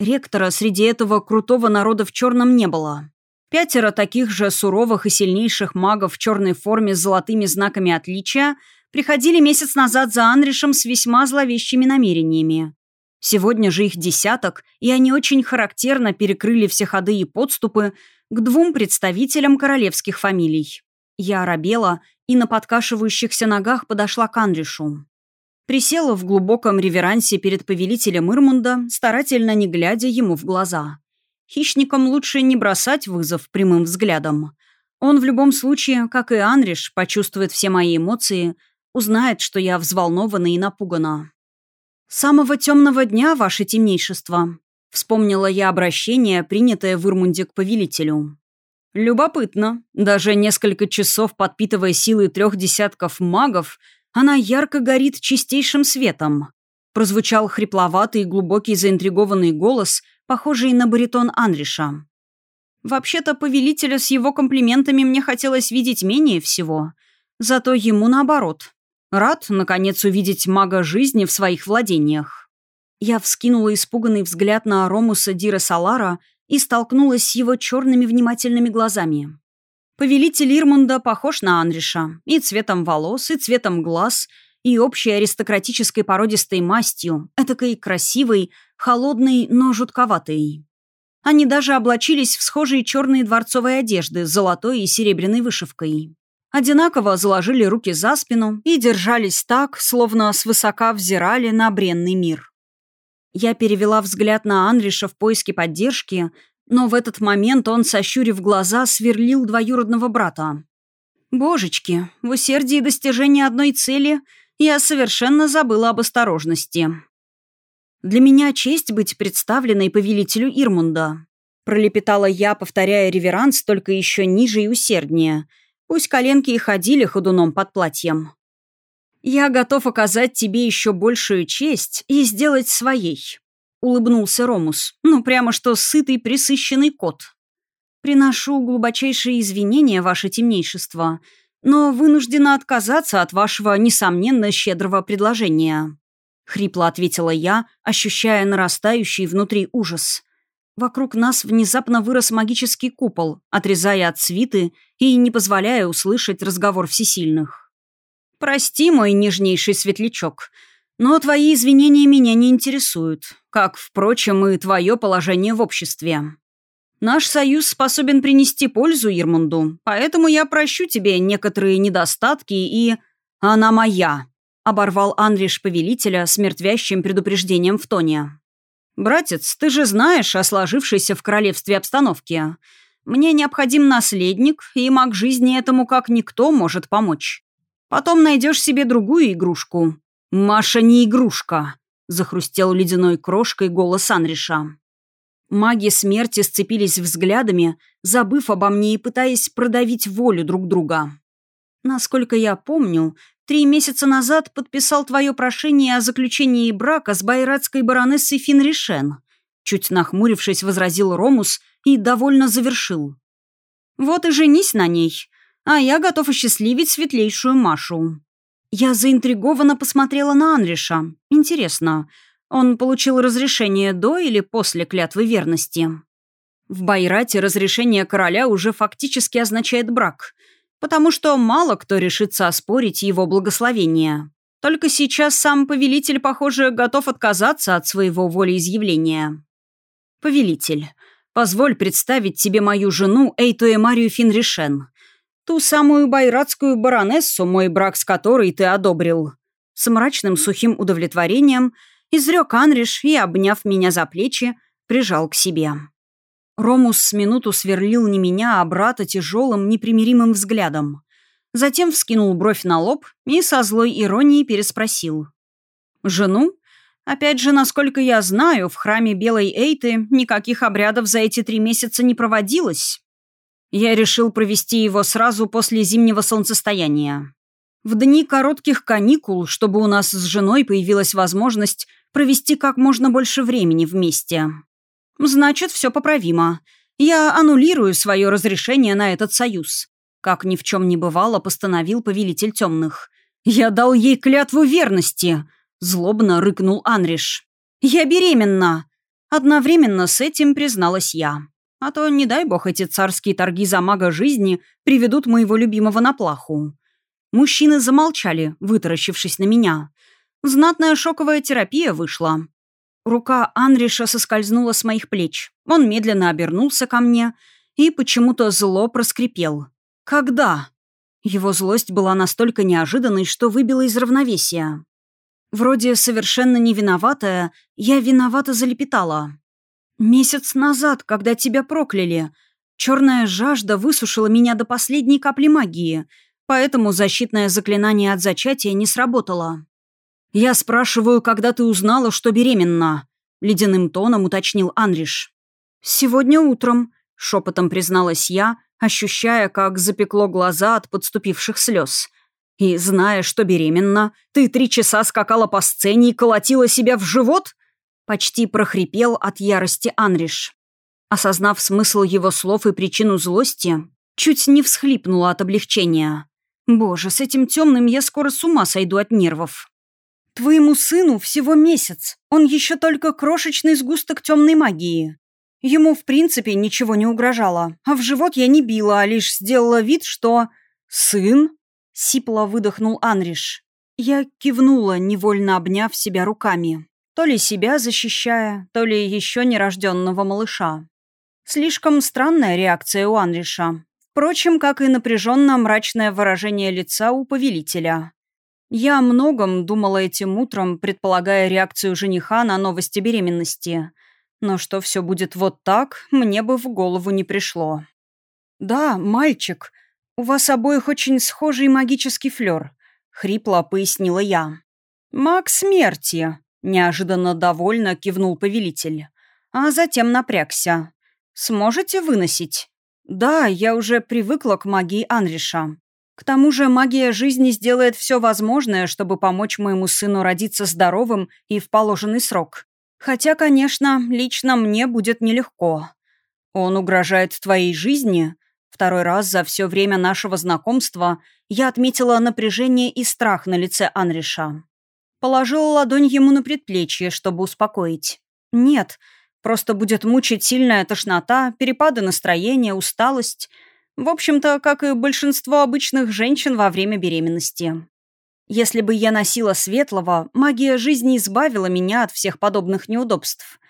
Ректора среди этого крутого народа в черном не было. Пятеро таких же суровых и сильнейших магов в черной форме с золотыми знаками отличия приходили месяц назад за Анришем с весьма зловещими намерениями. Сегодня же их десяток, и они очень характерно перекрыли все ходы и подступы к двум представителям королевских фамилий. Я оробела и на подкашивающихся ногах подошла к Анришу. Присела в глубоком реверансе перед повелителем Ирмунда, старательно не глядя ему в глаза. Хищникам лучше не бросать вызов прямым взглядом. Он в любом случае, как и Анриш, почувствует все мои эмоции, узнает, что я взволнована и напугана. «Самого темного дня, ваше темнейшество», — вспомнила я обращение, принятое в Ирмунде к повелителю. Любопытно. Даже несколько часов подпитывая силы трех десятков магов, она ярко горит чистейшим светом. Прозвучал хрипловатый и глубокий заинтригованный голос, похожий на баритон Анриша. Вообще-то повелителя с его комплиментами мне хотелось видеть менее всего. Зато ему наоборот. Рад, наконец, увидеть мага жизни в своих владениях. Я вскинула испуганный взгляд на Ромуса Дира Салара и столкнулась с его черными внимательными глазами. Повелитель Ирмунда похож на Анриша и цветом волос, и цветом глаз, и общей аристократической породистой мастью, этакой красивой, холодной, но жутковатой. Они даже облачились в схожие черные дворцовые одежды с золотой и серебряной вышивкой. Одинаково заложили руки за спину и держались так, словно свысока взирали на бренный мир. Я перевела взгляд на Анриша в поиске поддержки, но в этот момент он, сощурив глаза, сверлил двоюродного брата. «Божечки, в усердии достижения одной цели я совершенно забыла об осторожности. Для меня честь быть представленной повелителю Ирмунда», пролепетала я, повторяя реверанс только еще ниже и усерднее – Пусть коленки и ходили ходуном под платьем. «Я готов оказать тебе еще большую честь и сделать своей», — улыбнулся Ромус. «Ну, прямо что сытый, присыщенный кот». «Приношу глубочайшие извинения, ваше темнейшество, но вынуждена отказаться от вашего, несомненно, щедрого предложения», — хрипло ответила я, ощущая нарастающий внутри ужас. Вокруг нас внезапно вырос магический купол, отрезая от свиты и не позволяя услышать разговор всесильных. «Прости, мой нежнейший светлячок, но твои извинения меня не интересуют, как, впрочем, и твое положение в обществе. Наш союз способен принести пользу Ермунду, поэтому я прощу тебе некоторые недостатки и... Она моя», — оборвал Анриш повелителя с мертвящим предупреждением в тоне. «Братец, ты же знаешь о сложившейся в королевстве обстановке. Мне необходим наследник, и маг жизни этому как никто может помочь. Потом найдешь себе другую игрушку». «Маша не игрушка», — захрустел ледяной крошкой голос Анриша. Маги смерти сцепились взглядами, забыв обо мне и пытаясь продавить волю друг друга. Насколько я помню, Три месяца назад подписал твое прошение о заключении брака с байратской баронессой Финришен. Чуть нахмурившись, возразил Ромус и довольно завершил. Вот и женись на ней, а я готов осчастливить светлейшую Машу. Я заинтригованно посмотрела на Анриша. Интересно, он получил разрешение до или после клятвы верности? В Байрате разрешение короля уже фактически означает брак — потому что мало кто решится оспорить его благословение. Только сейчас сам повелитель, похоже, готов отказаться от своего волеизъявления. «Повелитель, позволь представить тебе мою жену Эйтуэ Марию Финришен, ту самую байратскую баронессу, мой брак с которой ты одобрил». С мрачным сухим удовлетворением изрек Анриш и, обняв меня за плечи, прижал к себе. Ромус с минуту сверлил не меня, а брата тяжелым, непримиримым взглядом. Затем вскинул бровь на лоб и со злой иронией переспросил. «Жену? Опять же, насколько я знаю, в храме Белой Эйты никаких обрядов за эти три месяца не проводилось. Я решил провести его сразу после зимнего солнцестояния. В дни коротких каникул, чтобы у нас с женой появилась возможность провести как можно больше времени вместе». Значит, все поправимо. Я аннулирую свое разрешение на этот союз. Как ни в чем не бывало, постановил повелитель темных. Я дал ей клятву верности. Злобно рыкнул Анриш. Я беременна. Одновременно с этим призналась я. А то, не дай бог, эти царские торги за мага жизни приведут моего любимого на плаху. Мужчины замолчали, вытаращившись на меня. Знатная шоковая терапия вышла. Рука Анриша соскользнула с моих плеч. Он медленно обернулся ко мне и почему-то зло проскрипел. «Когда?» Его злость была настолько неожиданной, что выбила из равновесия. Вроде совершенно не виноватая, я виновата залепетала. «Месяц назад, когда тебя прокляли, черная жажда высушила меня до последней капли магии, поэтому защитное заклинание от зачатия не сработало. «Я спрашиваю, когда ты узнала, что беременна?» — ледяным тоном уточнил Анриш. «Сегодня утром», — шепотом призналась я, ощущая, как запекло глаза от подступивших слез. «И, зная, что беременна, ты три часа скакала по сцене и колотила себя в живот?» Почти прохрипел от ярости Анриш. Осознав смысл его слов и причину злости, чуть не всхлипнула от облегчения. «Боже, с этим темным я скоро с ума сойду от нервов». «Твоему сыну всего месяц. Он еще только крошечный сгусток темной магии. Ему, в принципе, ничего не угрожало. А в живот я не била, а лишь сделала вид, что... «Сын?» — сипло выдохнул Анриш. Я кивнула, невольно обняв себя руками. То ли себя защищая, то ли еще нерожденного малыша. Слишком странная реакция у Анриша. Впрочем, как и напряженно мрачное выражение лица у повелителя. Я о многом думала этим утром, предполагая реакцию жениха на новости беременности. Но что все будет вот так, мне бы в голову не пришло. «Да, мальчик, у вас обоих очень схожий магический флер», — хрипло пояснила я. «Маг смерти», Неожиданно довольно кивнул повелитель. А затем напрягся. «Сможете выносить?» «Да, я уже привыкла к магии Анриша. К тому же магия жизни сделает все возможное, чтобы помочь моему сыну родиться здоровым и в положенный срок. Хотя, конечно, лично мне будет нелегко. Он угрожает твоей жизни?» Второй раз за все время нашего знакомства я отметила напряжение и страх на лице Анриша. Положила ладонь ему на предплечье, чтобы успокоить. «Нет, просто будет мучить сильная тошнота, перепады настроения, усталость. В общем-то, как и большинство обычных женщин во время беременности. Если бы я носила светлого, магия жизни избавила меня от всех подобных неудобств.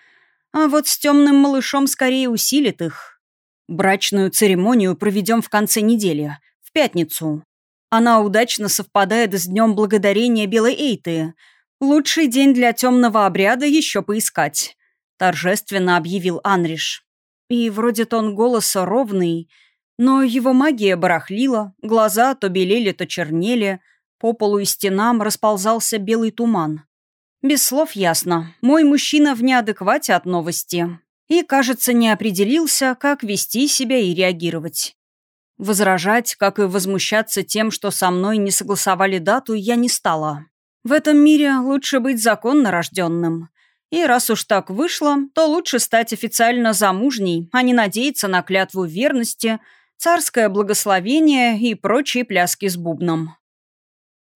А вот с темным малышом скорее усилит их. Брачную церемонию проведем в конце недели, в пятницу. Она удачно совпадает с Днем Благодарения Белой Эйты. Лучший день для темного обряда еще поискать», — торжественно объявил Анриш. И вроде тон голоса ровный, но его магия барахлила, глаза то белели, то чернели, по полу и стенам расползался белый туман. Без слов ясно, мой мужчина в неадеквате от новости и, кажется, не определился, как вести себя и реагировать. Возражать, как и возмущаться тем, что со мной не согласовали дату, я не стала. В этом мире лучше быть законно рожденным. И раз уж так вышло, то лучше стать официально замужней, а не надеяться на клятву верности, царское благословение и прочие пляски с бубном.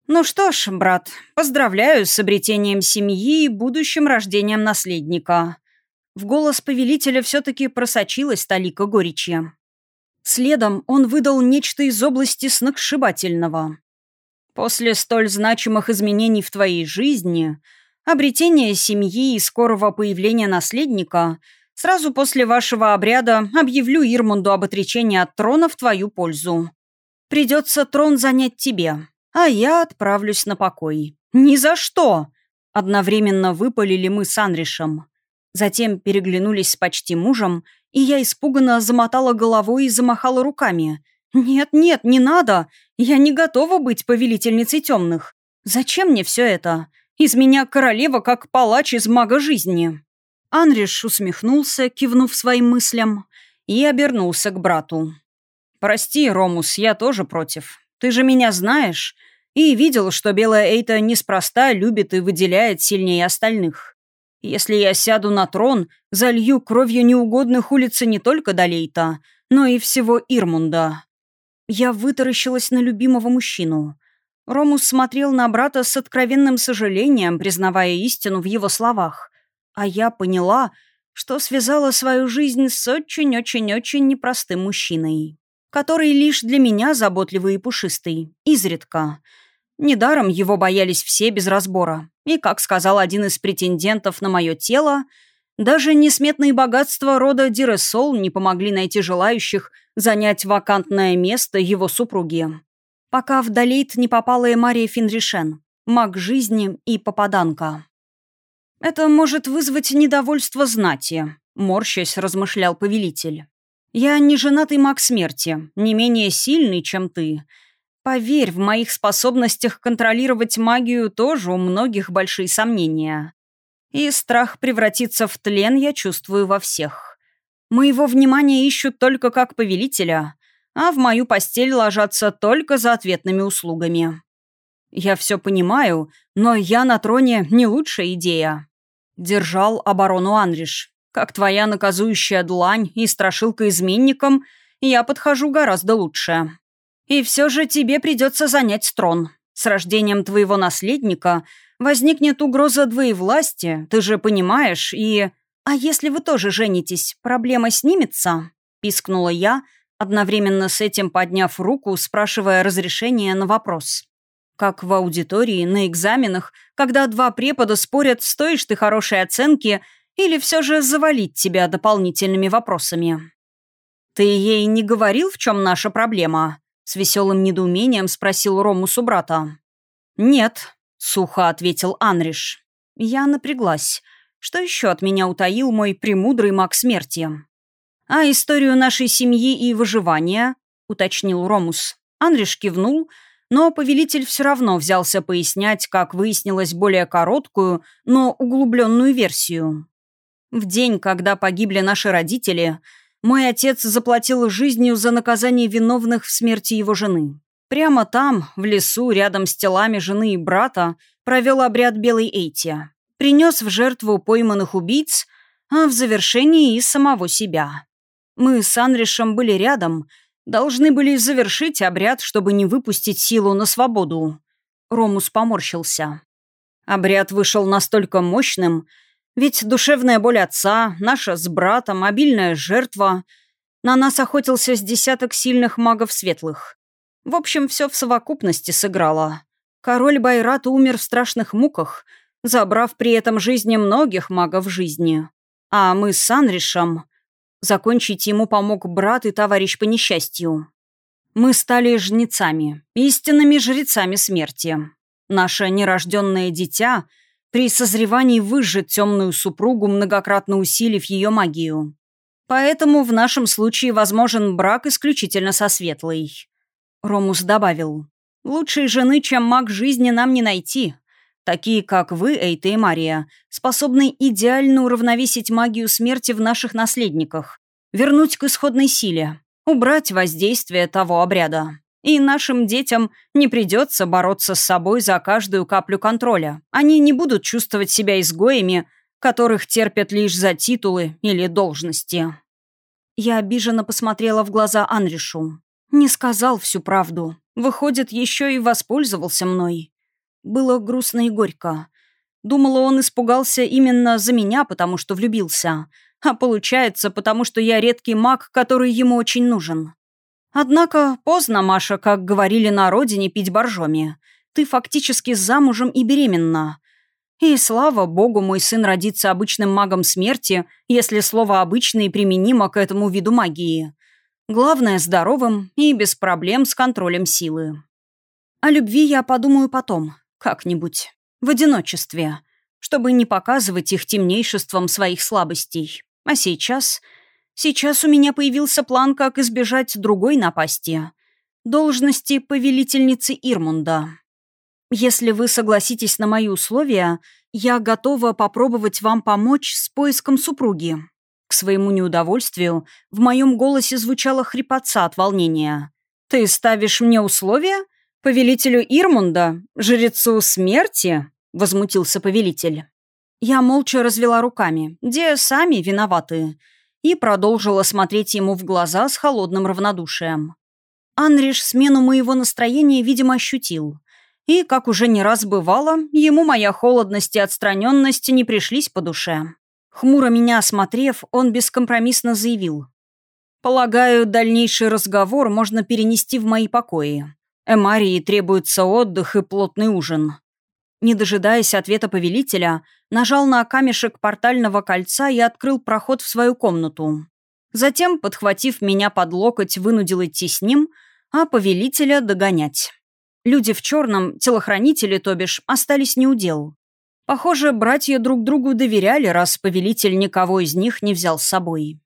Ну что ж, брат, поздравляю с обретением семьи и будущим рождением наследника. В голос повелителя все-таки просочилась талика горечи. Следом он выдал нечто из области сногсшибательного. «После столь значимых изменений в твоей жизни, обретения семьи и скорого появления наследника, сразу после вашего обряда объявлю Ирмунду об отречении от трона в твою пользу. Придется трон занять тебе, а я отправлюсь на покой». «Ни за что!» Одновременно выпалили мы с Анришем. Затем переглянулись с почти мужем – и я испуганно замотала головой и замахала руками. «Нет, нет, не надо! Я не готова быть повелительницей темных. Зачем мне все это? Из меня королева, как палач из мага жизни». Анриш усмехнулся, кивнув своим мыслям, и обернулся к брату. «Прости, Ромус, я тоже против. Ты же меня знаешь и видел, что белая Эйта неспроста любит и выделяет сильнее остальных. Если я сяду на трон, залью кровью неугодных улицы не только Далейта, но и всего Ирмунда». Я вытаращилась на любимого мужчину. Ромус смотрел на брата с откровенным сожалением, признавая истину в его словах. А я поняла, что связала свою жизнь с очень-очень-очень непростым мужчиной, который лишь для меня заботливый и пушистый, изредка. Недаром его боялись все без разбора. И, как сказал один из претендентов на мое тело, даже несметные богатства рода Диресол не помогли найти желающих занять вакантное место его супруги. Пока в Далейт не попала и Мария Финришен, маг жизни и попаданка. «Это может вызвать недовольство знати», — морщась размышлял повелитель. «Я не женатый маг смерти, не менее сильный, чем ты. Поверь, в моих способностях контролировать магию тоже у многих большие сомнения. И страх превратиться в тлен я чувствую во всех. Моего внимания ищут только как повелителя, а в мою постель ложатся только за ответными услугами. Я все понимаю, но я на троне не лучшая идея. Держал оборону Анриш. Как твоя наказующая длань и страшилка изменникам, я подхожу гораздо лучше. И все же тебе придется занять трон. С рождением твоего наследника возникнет угроза двоевластия, ты же понимаешь, и... А если вы тоже женитесь, проблема снимется?» — пискнула я, одновременно с этим подняв руку, спрашивая разрешение на вопрос как в аудитории, на экзаменах, когда два препода спорят, стоишь ты хорошей оценки или все же завалить тебя дополнительными вопросами. «Ты ей не говорил, в чем наша проблема?» — с веселым недоумением спросил Ромус у брата. «Нет», — сухо ответил Анриш. Я напряглась. Что еще от меня утаил мой премудрый маг смерти? «А историю нашей семьи и выживания?» — уточнил Ромус. Анриш кивнул — но повелитель все равно взялся пояснять, как выяснилось, более короткую, но углубленную версию. В день, когда погибли наши родители, мой отец заплатил жизнью за наказание виновных в смерти его жены. Прямо там, в лесу, рядом с телами жены и брата, провел обряд Белой Эйтия. Принес в жертву пойманных убийц, а в завершении и самого себя. Мы с Анришем были рядом — Должны были завершить обряд, чтобы не выпустить силу на свободу. Ромус поморщился. Обряд вышел настолько мощным, ведь душевная боль отца, наша с братом, обильная жертва. На нас охотился с десяток сильных магов светлых. В общем, все в совокупности сыграло. Король Байрат умер в страшных муках, забрав при этом жизни многих магов жизни. А мы с Анришем Закончить ему помог брат и товарищ по несчастью. Мы стали жнецами, истинными жрецами смерти. Наше нерожденное дитя при созревании выжжет темную супругу, многократно усилив ее магию. Поэтому в нашем случае возможен брак исключительно со светлой. Ромус добавил, «Лучшей жены, чем маг жизни, нам не найти. Такие, как вы, Эйта и Мария, способны идеально уравновесить магию смерти в наших наследниках, вернуть к исходной силе, убрать воздействие того обряда. И нашим детям не придется бороться с собой за каждую каплю контроля. Они не будут чувствовать себя изгоями, которых терпят лишь за титулы или должности. Я обиженно посмотрела в глаза Анришу. Не сказал всю правду. Выходит, еще и воспользовался мной. Было грустно и горько. Думала, он испугался именно за меня, потому что влюбился. А получается, потому что я редкий маг, который ему очень нужен. Однако поздно, Маша, как говорили на родине, пить боржоми. Ты фактически замужем и беременна. И слава богу, мой сын родится обычным магом смерти, если слово «обычный» применимо к этому виду магии. Главное – здоровым и без проблем с контролем силы. О любви я подумаю потом, как-нибудь. В одиночестве. Чтобы не показывать их темнейшеством своих слабостей. А сейчас... Сейчас у меня появился план, как избежать другой напасти. Должности повелительницы Ирмунда. Если вы согласитесь на мои условия, я готова попробовать вам помочь с поиском супруги. К своему неудовольствию в моем голосе звучала хрипотца от волнения. «Ты ставишь мне условия? «Повелителю Ирмунда? Жрецу смерти?» — возмутился повелитель. Я молча развела руками, где сами виноваты, и продолжила смотреть ему в глаза с холодным равнодушием. Анриш смену моего настроения, видимо, ощутил. И, как уже не раз бывало, ему моя холодность и отстраненность не пришлись по душе. Хмуро меня осмотрев, он бескомпромиссно заявил. «Полагаю, дальнейший разговор можно перенести в мои покои. Эмарии требуется отдых и плотный ужин». Не дожидаясь ответа повелителя, нажал на камешек портального кольца и открыл проход в свою комнату. Затем, подхватив меня под локоть, вынудил идти с ним, а повелителя догонять. Люди в черном, телохранители, то бишь, остались неудел. Похоже, братья друг другу доверяли, раз повелитель никого из них не взял с собой.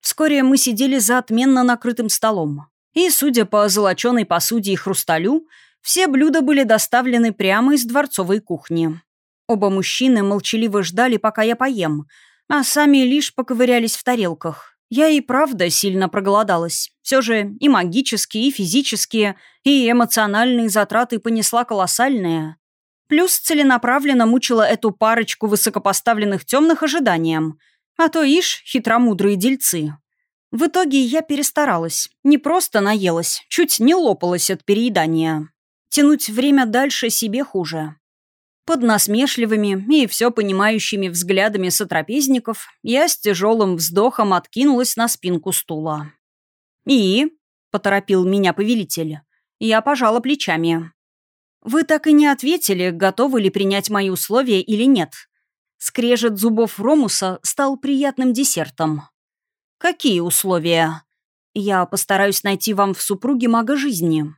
Вскоре мы сидели за отменно накрытым столом. И, судя по золоченой посуде и хрусталю, все блюда были доставлены прямо из дворцовой кухни. Оба мужчины молчаливо ждали, пока я поем, а сами лишь поковырялись в тарелках. Я и правда сильно проголодалась. Все же и магические, и физические, и эмоциональные затраты понесла колоссальные. Плюс целенаправленно мучила эту парочку высокопоставленных темных ожиданием. А то ишь, хитромудрые дельцы. В итоге я перестаралась. Не просто наелась, чуть не лопалась от переедания. Тянуть время дальше себе хуже. Под насмешливыми и все понимающими взглядами сотрапезников я с тяжелым вздохом откинулась на спинку стула. «И?» — поторопил меня повелитель. Я пожала плечами. «Вы так и не ответили, готовы ли принять мои условия или нет». Скрежет зубов Ромуса стал приятным десертом. «Какие условия?» «Я постараюсь найти вам в супруге мага жизни.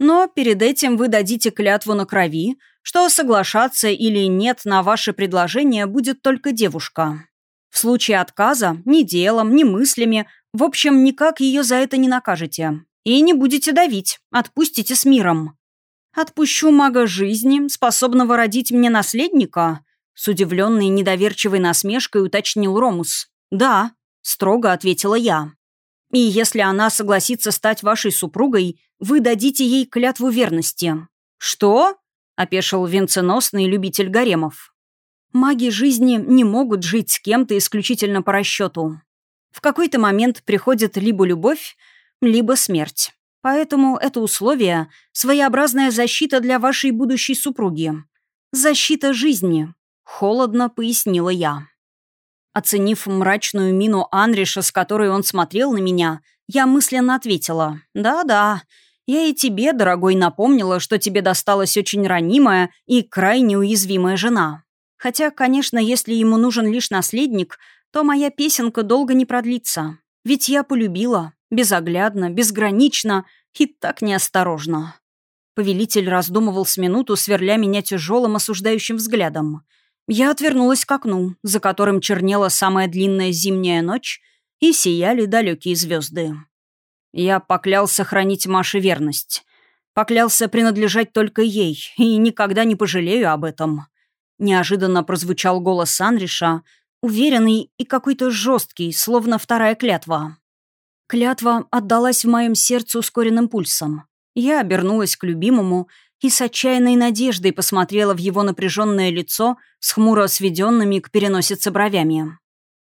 Но перед этим вы дадите клятву на крови, что соглашаться или нет на ваше предложение будет только девушка. В случае отказа ни делом, ни мыслями, в общем, никак ее за это не накажете. И не будете давить, отпустите с миром. Отпущу мага жизни, способного родить мне наследника? С удивленной недоверчивой насмешкой уточнил Ромус. «Да», — строго ответила я. «И если она согласится стать вашей супругой, вы дадите ей клятву верности». «Что?» опешил венценосный любитель гаремов. Маги жизни не могут жить с кем-то исключительно по расчету. В какой-то момент приходит либо любовь, либо смерть. Поэтому это условие – своеобразная защита для вашей будущей супруги. Защита жизни, холодно пояснила я. Оценив мрачную мину Анриша, с которой он смотрел на меня, я мысленно ответила «Да-да, я и тебе, дорогой, напомнила, что тебе досталась очень ранимая и крайне уязвимая жена. Хотя, конечно, если ему нужен лишь наследник, то моя песенка долго не продлится. Ведь я полюбила. Безоглядно, безгранично и так неосторожно. Повелитель раздумывал с минуту, сверля меня тяжелым осуждающим взглядом. Я отвернулась к окну, за которым чернела самая длинная зимняя ночь, и сияли далекие звезды. Я поклялся хранить Маше верность. Поклялся принадлежать только ей, и никогда не пожалею об этом. Неожиданно прозвучал голос Санриша, уверенный и какой-то жесткий, словно вторая клятва. Клятва отдалась в моем сердце ускоренным пульсом. Я обернулась к любимому и с отчаянной надеждой посмотрела в его напряженное лицо с хмуро сведенными к переносице бровями.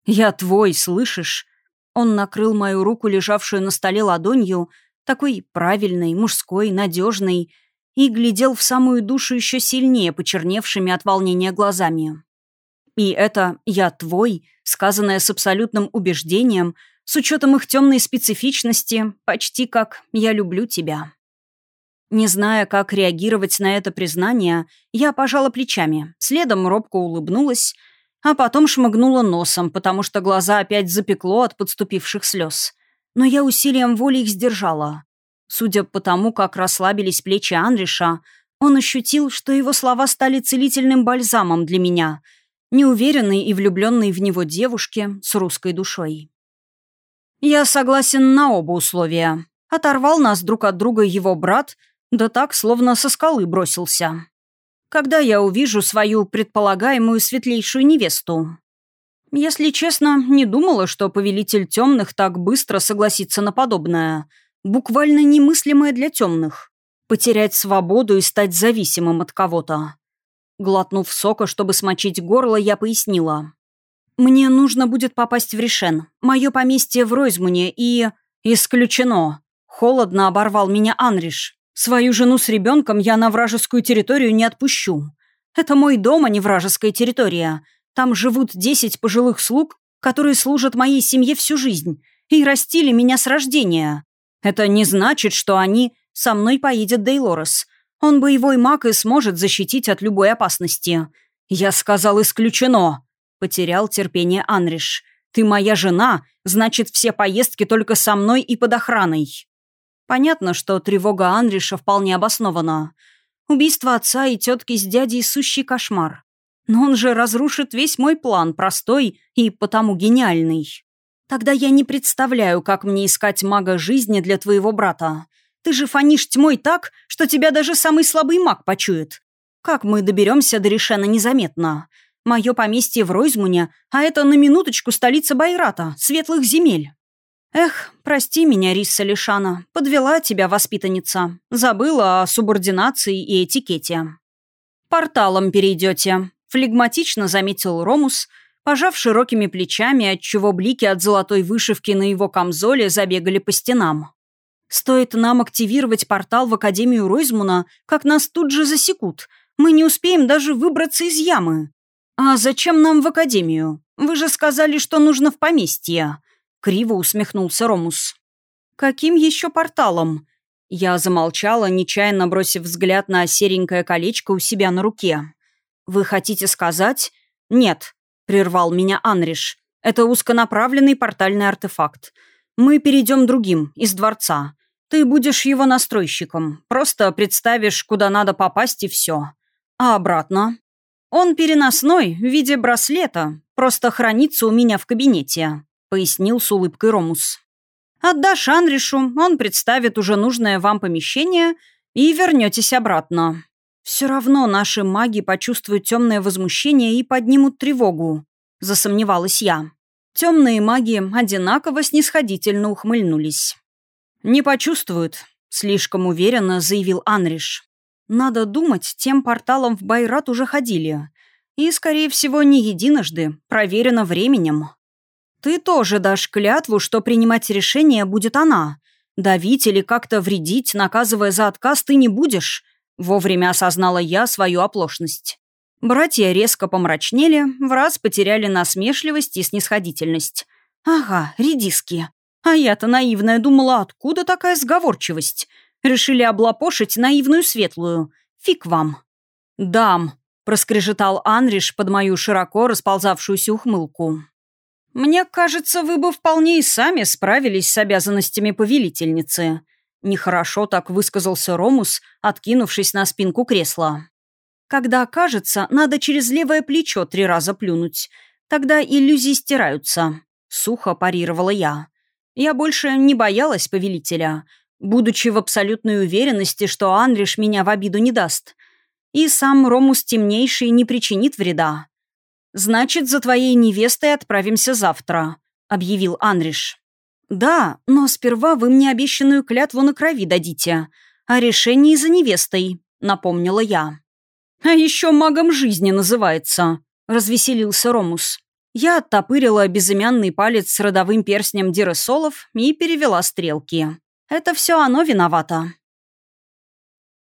«Я твой, слышишь? Он накрыл мою руку, лежавшую на столе ладонью, такой правильной, мужской, надежной, и глядел в самую душу еще сильнее, почерневшими от волнения глазами. И это «я твой», сказанное с абсолютным убеждением, с учетом их темной специфичности, почти как «я люблю тебя». Не зная, как реагировать на это признание, я пожала плечами, следом робко улыбнулась — а потом шмыгнула носом, потому что глаза опять запекло от подступивших слез. Но я усилием воли их сдержала. Судя по тому, как расслабились плечи Анриша, он ощутил, что его слова стали целительным бальзамом для меня, неуверенной и влюбленной в него девушке с русской душой. «Я согласен на оба условия», — оторвал нас друг от друга его брат, да так, словно со скалы бросился когда я увижу свою предполагаемую светлейшую невесту. Если честно, не думала, что повелитель темных так быстро согласится на подобное. Буквально немыслимое для темных. Потерять свободу и стать зависимым от кого-то. Глотнув сока, чтобы смочить горло, я пояснила. «Мне нужно будет попасть в Решен. Мое поместье в Ройзмуне и...» «Исключено!» Холодно оборвал меня Анриш. «Свою жену с ребенком я на вражескую территорию не отпущу. Это мой дом, а не вражеская территория. Там живут десять пожилых слуг, которые служат моей семье всю жизнь и растили меня с рождения. Это не значит, что они... Со мной поедет Дейлорес. Он боевой маг и сможет защитить от любой опасности. Я сказал исключено. Потерял терпение Анриш. Ты моя жена, значит, все поездки только со мной и под охраной. Понятно, что тревога Анриша вполне обоснована. Убийство отца и тетки с дядей – сущий кошмар. Но он же разрушит весь мой план, простой и потому гениальный. Тогда я не представляю, как мне искать мага жизни для твоего брата. Ты же фонишь тьмой так, что тебя даже самый слабый маг почует. Как мы доберемся до Решена незаметно? Мое поместье в Ройзмуне, а это на минуточку столица Байрата, светлых земель. Эх, прости меня, Рисса Лишана, подвела тебя воспитанница. Забыла о субординации и этикете. Порталом перейдете, флегматично заметил Ромус, пожав широкими плечами, отчего блики от золотой вышивки на его камзоле забегали по стенам. «Стоит нам активировать портал в Академию Ройзмуна, как нас тут же засекут. Мы не успеем даже выбраться из ямы». «А зачем нам в Академию? Вы же сказали, что нужно в поместье». Криво усмехнулся Ромус. «Каким еще порталом?» Я замолчала, нечаянно бросив взгляд на серенькое колечко у себя на руке. «Вы хотите сказать?» «Нет», прервал меня Анриш. «Это узконаправленный портальный артефакт. Мы перейдем другим, из дворца. Ты будешь его настройщиком. Просто представишь, куда надо попасть, и все. А обратно? Он переносной, в виде браслета. Просто хранится у меня в кабинете», — пояснил с улыбкой Ромус. «Отдашь Анришу, он представит уже нужное вам помещение, и вернетесь обратно. «Все равно наши маги почувствуют темное возмущение и поднимут тревогу», — засомневалась я. Темные маги одинаково снисходительно ухмыльнулись. «Не почувствуют», — слишком уверенно заявил Анриш. «Надо думать, тем порталом в Байрат уже ходили. И, скорее всего, не единожды, проверено временем. Ты тоже дашь клятву, что принимать решение будет она. Давить или как-то вредить, наказывая за отказ, ты не будешь. Вовремя осознала я свою оплошность. Братья резко помрачнели, в раз потеряли насмешливость и снисходительность. «Ага, редиски. А я-то наивная думала, откуда такая сговорчивость? Решили облапошить наивную светлую. Фиг вам». «Дам», — проскрежетал Анриш под мою широко расползавшуюся ухмылку. «Мне кажется, вы бы вполне и сами справились с обязанностями повелительницы», Нехорошо так высказался Ромус, откинувшись на спинку кресла. Когда окажется, надо через левое плечо три раза плюнуть. Тогда иллюзии стираются. Сухо парировала я. Я больше не боялась повелителя, будучи в абсолютной уверенности, что Анриш меня в обиду не даст. И сам Ромус Темнейший не причинит вреда. «Значит, за твоей невестой отправимся завтра», — объявил Анриш. «Да, но сперва вы мне обещанную клятву на крови дадите, а решение за невестой», — напомнила я. «А еще магом жизни называется», — развеселился Ромус. Я оттопырила безымянный палец с родовым перстнем Диресолов и перевела стрелки. «Это все оно виновато.